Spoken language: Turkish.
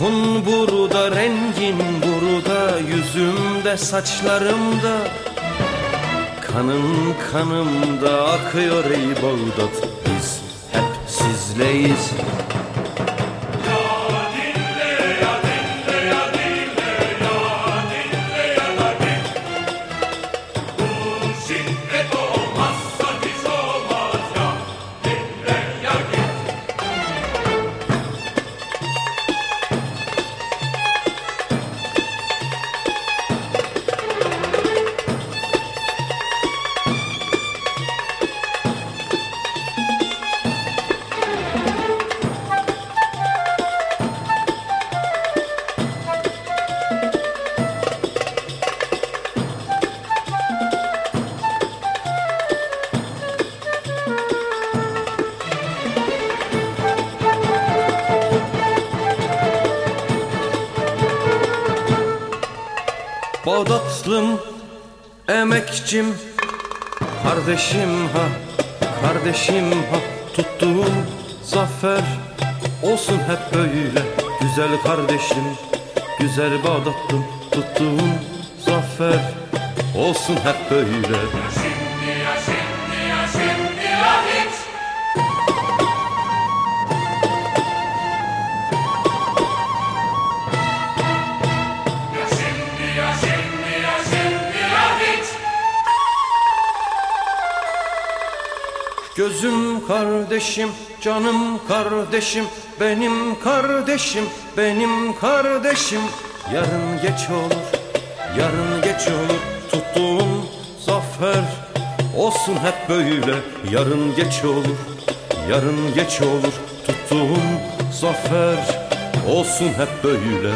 Ruhun burada, rengin burada, yüzümde, saçlarımda Kanın kanımda akıyor ey Bağdat Biz hep sizleyiz Bağdatlım, emekçim, kardeşim ha, kardeşim ha. Tuttuğum zafer olsun hep böyle. Güzel kardeşim, güzel Bağdatlım. Tuttuğum zafer olsun hep böyle Gözüm kardeşim, canım kardeşim, benim kardeşim, benim kardeşim. Yarın geç olur, yarın geç olur, tuttuğum zafer olsun hep böyle. Yarın geç olur, yarın geç olur, tuttuğum zafer olsun hep böyle.